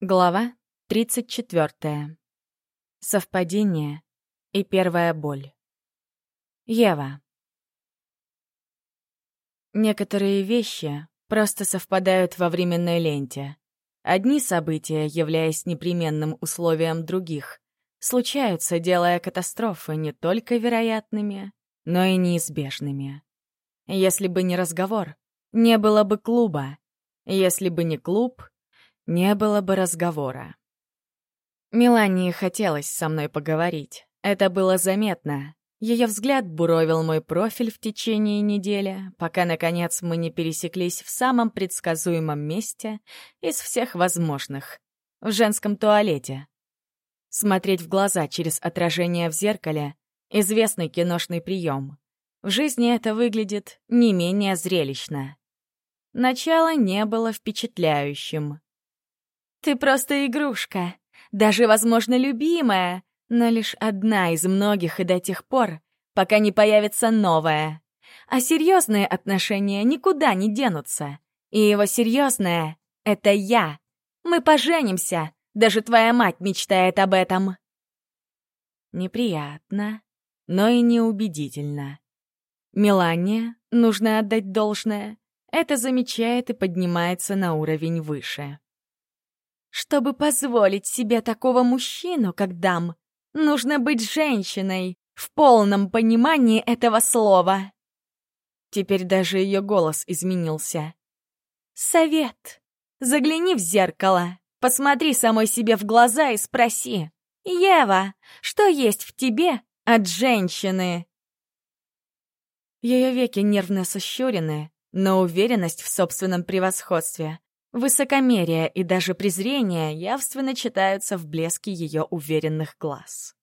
Глава 34. Совпадение и первая боль. Ева. Некоторые вещи просто совпадают во временной ленте. Одни события, являясь непременным условием других, случаются, делая катастрофы не только вероятными, но и неизбежными. Если бы не разговор, не было бы клуба. Если бы не клуб, не было бы разговора. Мелании хотелось со мной поговорить. Это было заметно. Ее взгляд буровил мой профиль в течение недели, пока, наконец, мы не пересеклись в самом предсказуемом месте из всех возможных — в женском туалете. Смотреть в глаза через отражение в зеркале — известный киношный прием. В жизни это выглядит не менее зрелищно. Начало не было впечатляющим. Ты просто игрушка, даже, возможно, любимая, но лишь одна из многих и до тех пор, пока не появится новая. А серьезные отношения никуда не денутся. И его серьезное — это я. Мы поженимся. Даже твоя мать мечтает об этом. Неприятно, но и неубедительно. Мелания, нужно отдать должное, это замечает и поднимается на уровень выше. Чтобы позволить себе такого мужчину, как дам, нужно быть женщиной в полном понимании этого слова. Теперь даже ее голос изменился. Совет. Загляни в зеркало, посмотри самой себе в глаза и спроси. «Ева, что есть в тебе от женщины?» Ее веки нервно сощурены, но уверенность в собственном превосходстве Высокомерие и даже презрение явственно читаются в блеске ее уверенных глаз.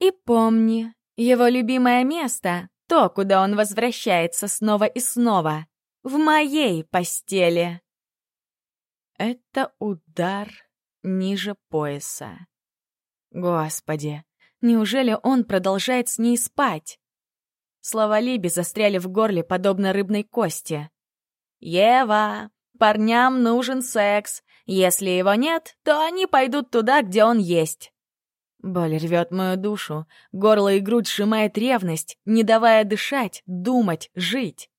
И помни, его любимое место — то, куда он возвращается снова и снова, в моей постели. Это удар ниже пояса. Господи, неужели он продолжает с ней спать? Слова Либи застряли в горле, подобно рыбной кости. «Ева, Парням нужен секс. Если его нет, то они пойдут туда, где он есть. Боль рвет мою душу, горло и грудь сжимает ревность, не давая дышать, думать, жить.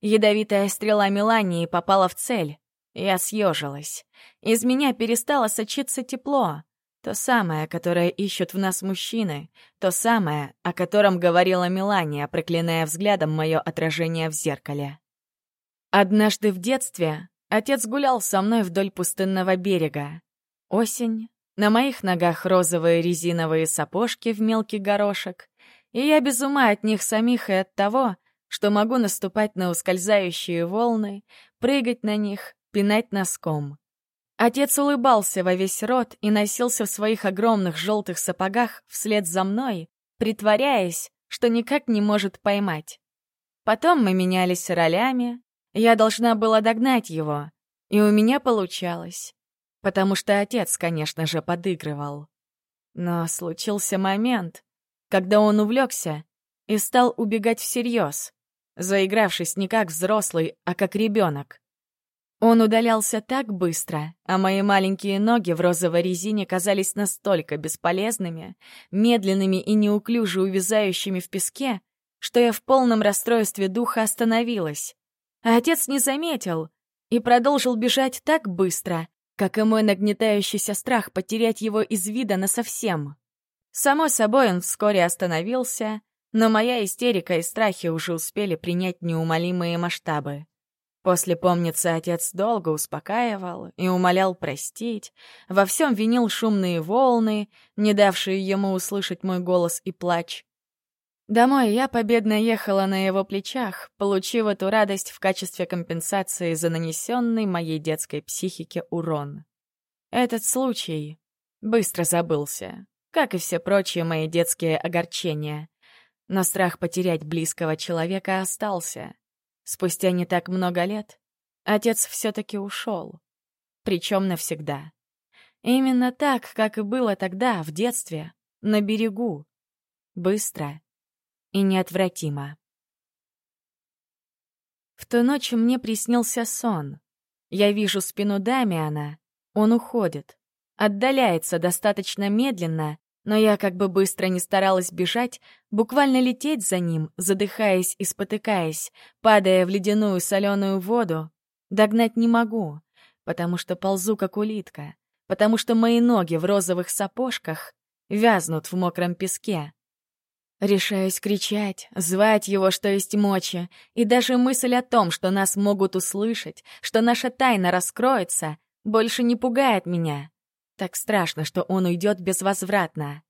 Ядовитая стрела Мелании попала в цель. Я съежилась. Из меня перестало сочиться тепло. То самое, которое ищут в нас мужчины. То самое, о котором говорила Мелания, проклиная взглядом мое отражение в зеркале. Однажды в детстве Отец гулял со мной вдоль пустынного берега. Осень, на моих ногах розовые резиновые сапожки в мелкий горошек, и я без ума от них самих и от того, что могу наступать на ускользающие волны, прыгать на них, пинать носком. Отец улыбался во весь рот и носился в своих огромных желтых сапогах вслед за мной, притворяясь, что никак не может поймать. Потом мы менялись ролями, я должна была догнать его, и у меня получалось. Потому что отец, конечно же, подыгрывал. Но случился момент, когда он увлекся и стал убегать всерьез, заигравшись не как взрослый, а как ребенок. Он удалялся так быстро, а мои маленькие ноги в розовой резине казались настолько бесполезными, медленными и неуклюже увязающими в песке, что я в полном расстройстве духа остановилась. А отец не заметил и продолжил бежать так быстро, как и мой нагнетающийся страх потерять его из вида насовсем. Само собой, он вскоре остановился, но моя истерика и страхи уже успели принять неумолимые масштабы. После, помнится, отец долго успокаивал и умолял простить, во всем винил шумные волны, не давшие ему услышать мой голос и плач. Домой я победно ехала на его плечах, получив эту радость в качестве компенсации за нанесенный моей детской психике урон. Этот случай быстро забылся, как и все прочие мои детские огорчения. Но страх потерять близкого человека остался. Спустя не так много лет отец все-таки ушел. Причем навсегда. Именно так, как и было тогда, в детстве, на берегу. Быстро и неотвратимо. В ту ночь мне приснился сон. Я вижу спину Дамиана, Он уходит. Отдаляется достаточно медленно, но я как бы быстро не старалась бежать, буквально лететь за ним, задыхаясь и спотыкаясь, падая в ледяную соленую воду, догнать не могу, потому что ползу как улитка, потому что мои ноги в розовых сапожках вязнут в мокром песке. Решаюсь кричать, звать его, что есть мочи, и даже мысль о том, что нас могут услышать, что наша тайна раскроется, больше не пугает меня. Так страшно, что он уйдет безвозвратно.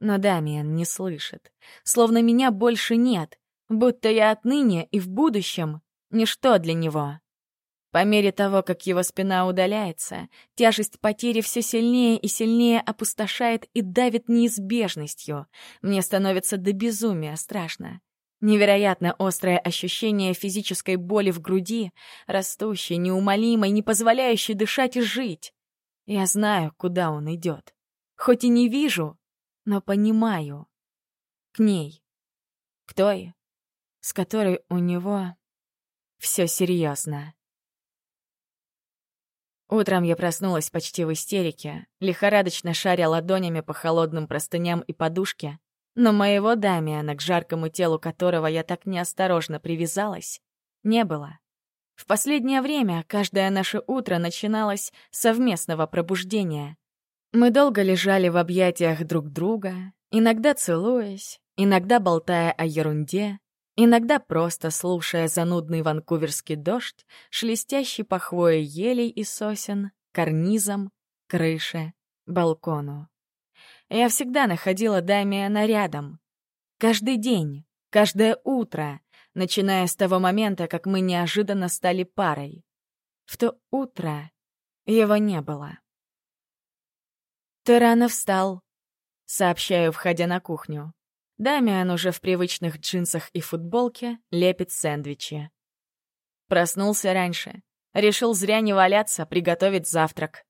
Но Дамиан не слышит. Словно меня больше нет, будто я отныне и в будущем ничто для него. По мере того, как его спина удаляется, тяжесть потери все сильнее и сильнее опустошает и давит неизбежностью. Мне становится до безумия страшно. Невероятно острое ощущение физической боли в груди, растущей, неумолимой, не позволяющей дышать и жить. Я знаю, куда он идет. Хоть и не вижу, но понимаю. К ней. К той, с которой у него все серьезно. Утром я проснулась почти в истерике, лихорадочно шаря ладонями по холодным простыням и подушке, но моего Дамиана, к жаркому телу которого я так неосторожно привязалась, не было. В последнее время каждое наше утро начиналось совместного пробуждения. Мы долго лежали в объятиях друг друга, иногда целуясь, иногда болтая о ерунде, иногда просто слушая занудный ванкуверский дождь, шелестящий по хвое елей и сосен, карнизам, крыше, балкону. Я всегда находила Дамиана рядом. Каждый день, каждое утро, начиная с того момента, как мы неожиданно стали парой. В то утро его не было. «Ты рано встал», — сообщаю, входя на кухню. Дамиан уже в привычных джинсах и футболке лепит сэндвичи. Проснулся раньше. Решил зря не валяться, приготовить завтрак.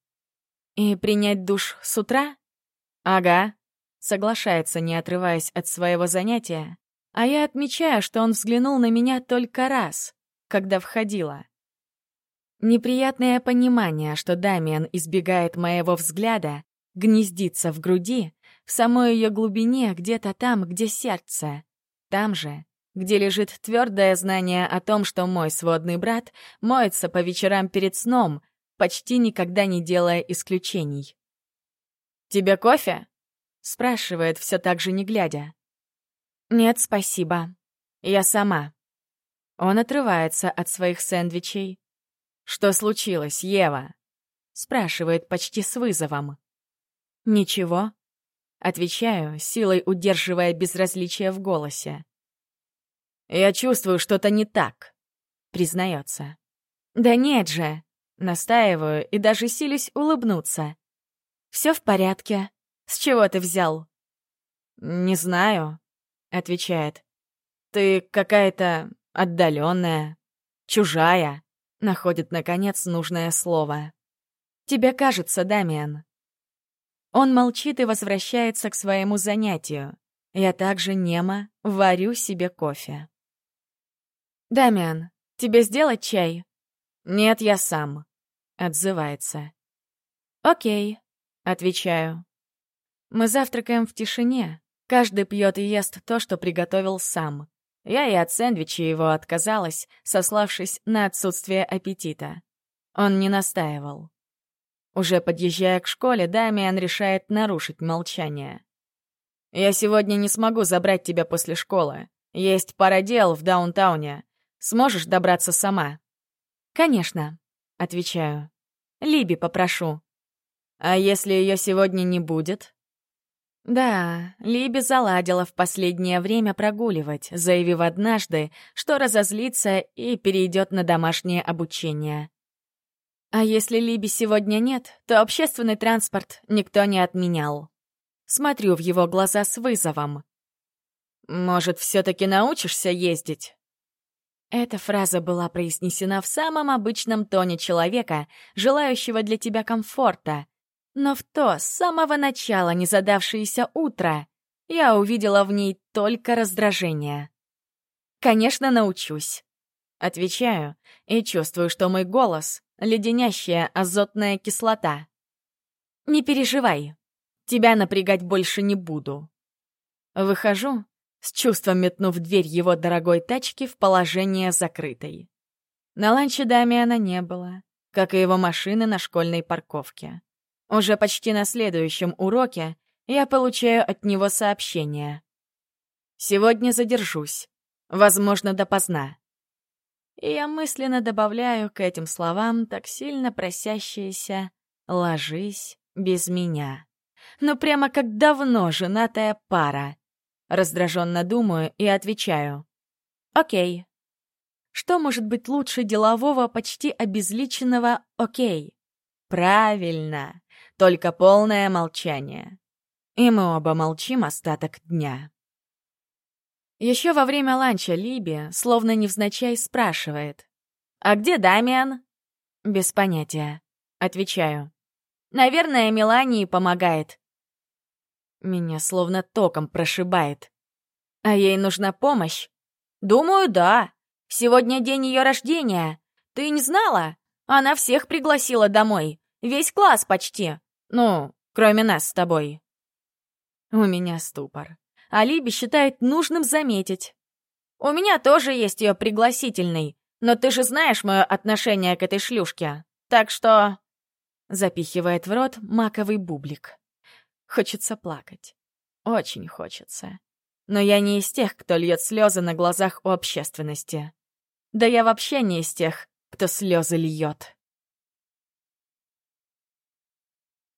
«И принять душ с утра?» «Ага», — соглашается, не отрываясь от своего занятия, а я отмечаю, что он взглянул на меня только раз, когда входила. Неприятное понимание, что Дамиан избегает моего взгляда, гнездится в груди, в самой ее глубине, где-то там, где сердце. Там же, где лежит твердое знание о том, что мой сводный брат моется по вечерам перед сном, почти никогда не делая исключений. «Тебе кофе?» — спрашивает, все так же не глядя. «Нет, спасибо. Я сама». Он отрывается от своих сэндвичей. «Что случилось, Ева?» — спрашивает почти с вызовом. «Ничего», — отвечаю, силой удерживая безразличие в голосе. «Я чувствую, что-то не так», — признается. «Да нет же», — настаиваю и даже силюсь улыбнуться. «Все в порядке. С чего ты взял?» «Не знаю», — отвечает. «Ты какая-то отдаленная, чужая», — находит, наконец, нужное слово. «Тебе кажется, Дамиан». Он молчит и возвращается к своему занятию. Я также немо варю себе кофе. «Дамиан, тебе сделать чай?» «Нет, я сам», — отзывается. «Окей», — отвечаю. Мы завтракаем в тишине, Каждый пьет и ест то, что приготовил сам. Я и от сэндвича его отказалась, сославшись на отсутствие аппетита. Он не настаивал. Уже подъезжая к школе, Дамиан решает нарушить молчание. «Я сегодня не смогу забрать тебя после школы. Есть пара дел в даунтауне. Сможешь добраться сама?» «Конечно», — отвечаю. «Либи попрошу». «А если ее сегодня не будет?» Да, Либи заладила в последнее время прогуливать, заявив однажды, что разозлится и перейдет на домашнее обучение. А если Либи сегодня нет, то общественный транспорт никто не отменял. Смотрю в его глаза с вызовом. «Может, все-таки научишься ездить?» Эта фраза была произнесена в самом обычном тоне человека, желающего для тебя комфорта, но в то, с самого начала не задавшееся утро, я увидела в ней только раздражение. «Конечно, научусь», — отвечаю и чувствую, что мой голос — леденящая азотная кислота. Не переживай. Тебя напрягать больше не буду. Выхожу, с чувством метнув дверь его дорогой тачки в положение закрытой. На ланче Дамиана не было, как и его машины на школьной парковке. Уже почти на следующем уроке я получаю от него сообщение. «Сегодня задержусь. Возможно, допоздна». И я мысленно добавляю к этим словам так сильно просящиеся «ложись без меня». Ну прямо как давно женатая пара. Раздраженно думаю и отвечаю. «Окей». Что может быть лучше делового, почти обезличенного «окей»? Правильно, только полное молчание. И мы оба молчим остаток дня. Еще во время ланча Либи, словно невзначай, спрашивает. «А где Дамиан?» «Без понятия», — отвечаю. «Наверное, Мелании помогает». Меня словно током прошибает. А ей нужна помощь? Думаю, да. Сегодня день ее рождения. Ты не знала? Она всех пригласила домой. Весь класс почти. Ну, кроме нас с тобой. У меня ступор. А Либи считает нужным заметить. У меня тоже есть ее пригласительный, но ты же знаешь мое отношение к этой шлюшке. Так что... Запихивает в рот маковый бублик. Хочется плакать. Очень хочется. Но я не из тех, кто льет слезы на глазах у общественности. Да я вообще не из тех, кто слезы льет.